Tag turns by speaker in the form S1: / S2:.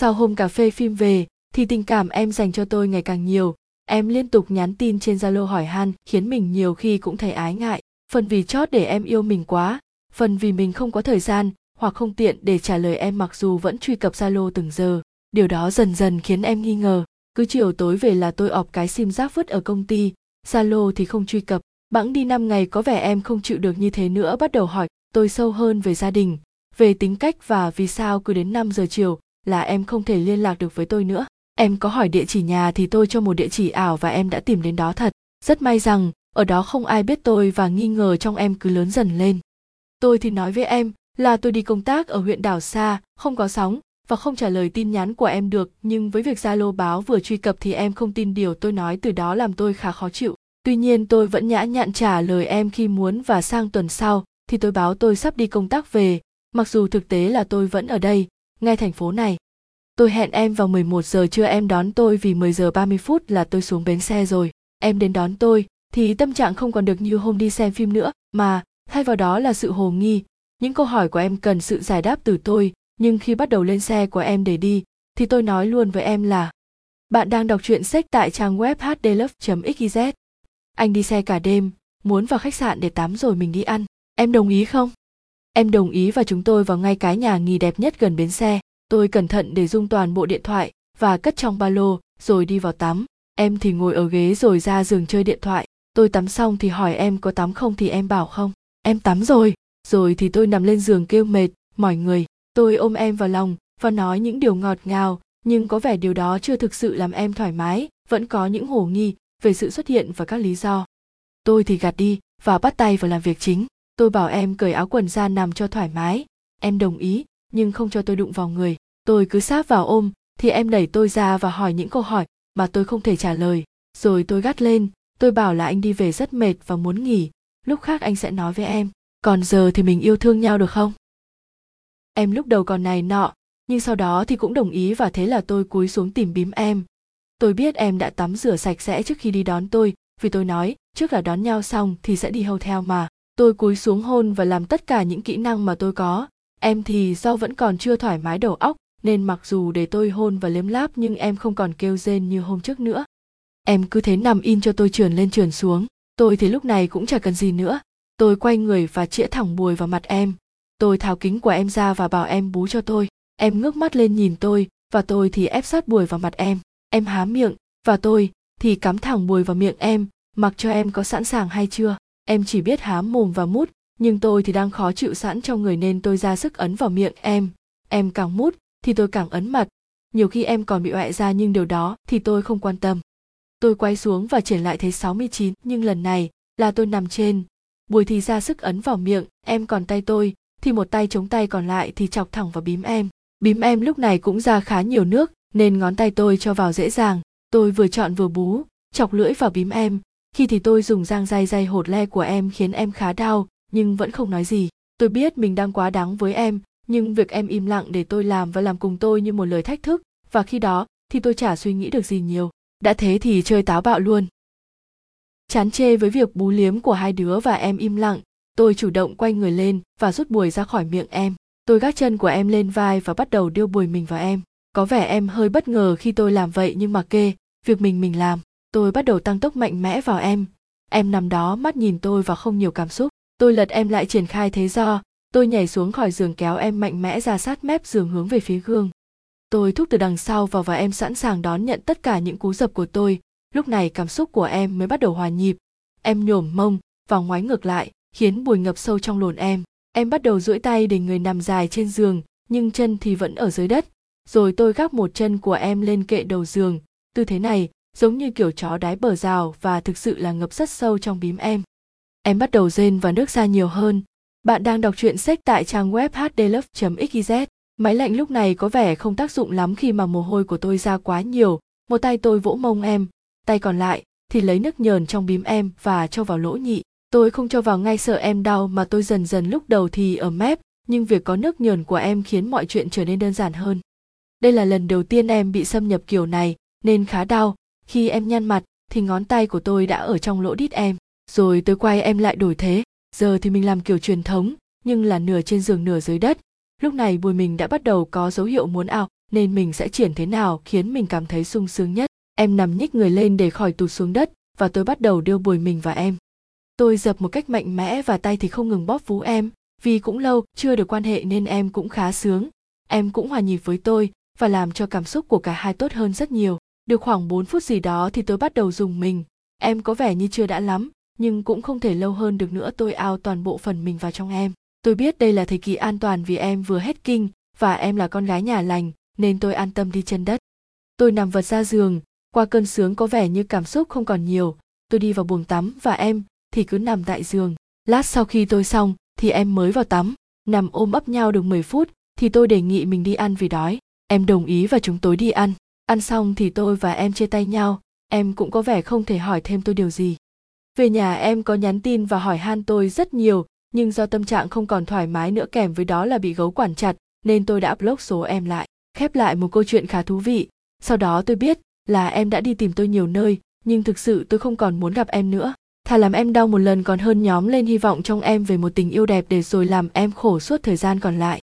S1: sau hôm cà phê phim về, thì tình cảm em dành cho tôi ngày càng nhiều. Em liên tục nhắn tin trên zalo hỏi han, khiến mình nhiều khi cũng thấy ái ngại. Phần vì chót để em yêu mình quá, phần vì mình không có thời gian, hoặc không tiện để trả lời em mặc dù vẫn truy cập zalo từng giờ. Điều đó dần dần khiến em nghi ngờ. Cứ chiều tối về là tôi ọp cái sim giác vứt ở công ty. Zalo thì không truy cập. Bẵng đi năm ngày có vẻ em không chịu được như thế nữa bắt đầu hỏi tôi sâu hơn về gia đình, về tính cách và vì sao cứ đến 5 giờ chiều là em không thể liên lạc được với tôi nữa. Em có hỏi địa chỉ nhà thì tôi cho một địa chỉ ảo và em đã tìm đến đó thật. Rất may rằng ở đó không ai biết tôi và nghi ngờ trong em cứ lớn dần lên. Tôi thì nói với em là tôi đi công tác ở huyện đảo xa, không có sóng và không trả lời tin nhắn của em được, nhưng với việc Zalo báo vừa truy cập thì em không tin điều tôi nói từ đó làm tôi khá khó chịu. Tuy nhiên tôi vẫn nhã nhặn trả lời em khi muốn và sang tuần sau thì tôi báo tôi sắp đi công tác về, mặc dù thực tế là tôi vẫn ở đây, ngay thành phố này. Tôi hẹn em vào 11 giờ trưa em đón tôi vì 10 giờ 30 phút là tôi xuống bến xe rồi. Em đến đón tôi, thì tâm trạng không còn được như hôm đi xem phim nữa, mà thay vào đó là sự hồ nghi. Những câu hỏi của em cần sự giải đáp từ tôi, nhưng khi bắt đầu lên xe của em để đi, thì tôi nói luôn với em là Bạn đang đọc truyện sách tại trang web hdlove.xyz. Anh đi xe cả đêm, muốn vào khách sạn để tắm rồi mình đi ăn. Em đồng ý không? Em đồng ý và chúng tôi vào ngay cái nhà nghỉ đẹp nhất gần bến xe. Tôi cẩn thận để dung toàn bộ điện thoại và cất trong ba lô rồi đi vào tắm. Em thì ngồi ở ghế rồi ra giường chơi điện thoại. Tôi tắm xong thì hỏi em có tắm không thì em bảo không. Em tắm rồi. Rồi thì tôi nằm lên giường kêu mệt, mỏi người. Tôi ôm em vào lòng và nói những điều ngọt ngào, nhưng có vẻ điều đó chưa thực sự làm em thoải mái, vẫn có những hồ nghi về sự xuất hiện và các lý do. Tôi thì gạt đi và bắt tay vào làm việc chính tôi bảo em cởi áo quần ra nằm cho thoải mái. Em đồng ý, nhưng không cho tôi đụng vào người. Tôi cứ sáp vào ôm, thì em đẩy tôi ra và hỏi những câu hỏi mà tôi không thể trả lời. Rồi tôi gắt lên, tôi bảo là anh đi về rất mệt và muốn nghỉ. Lúc khác anh sẽ nói với em, còn giờ thì mình yêu thương nhau được không? Em lúc đầu còn này nọ, nhưng sau đó thì cũng đồng ý và thế là tôi cúi xuống tìm bím em. Tôi biết em đã tắm rửa sạch sẽ trước khi đi đón tôi, vì tôi nói, trước là đón nhau xong thì sẽ đi hầu theo mà tôi cúi xuống hôn và làm tất cả những kỹ năng mà tôi có. Em thì do vẫn còn chưa thoải mái đầu óc, nên mặc dù để tôi hôn và liếm láp nhưng em không còn kêu rên như hôm trước nữa. Em cứ thế nằm in cho tôi trườn lên trườn xuống. Tôi thì lúc này cũng chả cần gì nữa. Tôi quay người và chĩa thẳng bùi vào mặt em. Tôi tháo kính của em ra và bảo em bú cho tôi. Em ngước mắt lên nhìn tôi và tôi thì ép sát bùi vào mặt em. Em há miệng và tôi thì cắm thẳng bùi vào miệng em. Mặc cho em có sẵn sàng hay chưa? Em chỉ biết há mồm và mút, nhưng tôi thì đang khó chịu sẵn trong người nên tôi ra sức ấn vào miệng em. Em càng mút, thì tôi càng ấn mặt. Nhiều khi em còn bị oẹ ra nhưng điều đó, thì tôi không quan tâm. Tôi quay xuống và triển lại thấy 69 nhưng lần này, là tôi nằm trên. Bùi thì ra sức ấn vào miệng, em còn tay tôi, thì một tay chống tay còn lại thì chọc thẳng vào bím em. Bím em lúc này cũng ra khá nhiều nước, nên ngón tay tôi cho vào dễ dàng. Tôi vừa chọn vừa bú, chọc lưỡi vào bím em khi thì tôi dùng giang day day hột le của em khiến em khá đau, nhưng vẫn không nói gì. Tôi biết mình đang quá đáng với em, nhưng việc em im lặng để tôi làm và làm cùng tôi như một lời thách thức, và khi đó thì tôi chả suy nghĩ được gì nhiều. Đã thế thì chơi táo bạo luôn. Chán chê với việc bú liếm của hai đứa và em im lặng, tôi chủ động quay người lên và rút bùi ra khỏi miệng em. Tôi gác chân của em lên vai và bắt đầu đưa bùi mình vào em. Có vẻ em hơi bất ngờ khi tôi làm vậy nhưng mà kê, việc mình mình làm tôi bắt đầu tăng tốc mạnh mẽ vào em. Em nằm đó mắt nhìn tôi và không nhiều cảm xúc. Tôi lật em lại triển khai thế do. Tôi nhảy xuống khỏi giường kéo em mạnh mẽ ra sát mép giường hướng về phía gương. Tôi thúc từ đằng sau vào và em sẵn sàng đón nhận tất cả những cú dập của tôi. Lúc này cảm xúc của em mới bắt đầu hòa nhịp. Em nhổm mông và ngoái ngược lại, khiến bùi ngập sâu trong lồn em. Em bắt đầu duỗi tay để người nằm dài trên giường, nhưng chân thì vẫn ở dưới đất. Rồi tôi gác một chân của em lên kệ đầu giường. Tư thế này giống như kiểu chó đái bờ rào và thực sự là ngập rất sâu trong bím em. Em bắt đầu rên và nước ra nhiều hơn. Bạn đang đọc truyện sách tại trang web hdlove.xyz. Máy lạnh lúc này có vẻ không tác dụng lắm khi mà mồ hôi của tôi ra quá nhiều. Một tay tôi vỗ mông em, tay còn lại thì lấy nước nhờn trong bím em và cho vào lỗ nhị. Tôi không cho vào ngay sợ em đau mà tôi dần dần lúc đầu thì ở mép, nhưng việc có nước nhờn của em khiến mọi chuyện trở nên đơn giản hơn. Đây là lần đầu tiên em bị xâm nhập kiểu này nên khá đau, khi em nhăn mặt, thì ngón tay của tôi đã ở trong lỗ đít em. Rồi tôi quay em lại đổi thế. Giờ thì mình làm kiểu truyền thống, nhưng là nửa trên giường nửa dưới đất. Lúc này bùi mình đã bắt đầu có dấu hiệu muốn ao, nên mình sẽ triển thế nào khiến mình cảm thấy sung sướng nhất? Em nằm nhích người lên để khỏi tụt xuống đất, và tôi bắt đầu đưa bùi mình và em. Tôi dập một cách mạnh mẽ và tay thì không ngừng bóp vú em. Vì cũng lâu chưa được quan hệ nên em cũng khá sướng. Em cũng hòa nhịp với tôi, và làm cho cảm xúc của cả hai tốt hơn rất nhiều được khoảng 4 phút gì đó thì tôi bắt đầu dùng mình. Em có vẻ như chưa đã lắm, nhưng cũng không thể lâu hơn được nữa tôi ao toàn bộ phần mình vào trong em. Tôi biết đây là thời kỳ an toàn vì em vừa hết kinh và em là con gái nhà lành, nên tôi an tâm đi chân đất. Tôi nằm vật ra giường, qua cơn sướng có vẻ như cảm xúc không còn nhiều. Tôi đi vào buồng tắm và em thì cứ nằm tại giường. Lát sau khi tôi xong thì em mới vào tắm. Nằm ôm ấp nhau được 10 phút thì tôi đề nghị mình đi ăn vì đói. Em đồng ý và chúng tôi đi ăn ăn xong thì tôi và em chia tay nhau. Em cũng có vẻ không thể hỏi thêm tôi điều gì. Về nhà em có nhắn tin và hỏi han tôi rất nhiều, nhưng do tâm trạng không còn thoải mái nữa kèm với đó là bị gấu quản chặt, nên tôi đã block số em lại, khép lại một câu chuyện khá thú vị. Sau đó tôi biết là em đã đi tìm tôi nhiều nơi, nhưng thực sự tôi không còn muốn gặp em nữa. Thà làm em đau một lần còn hơn nhóm lên hy vọng trong em về một tình yêu đẹp để rồi làm em khổ suốt thời gian còn lại.